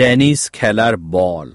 tennis খেলার বল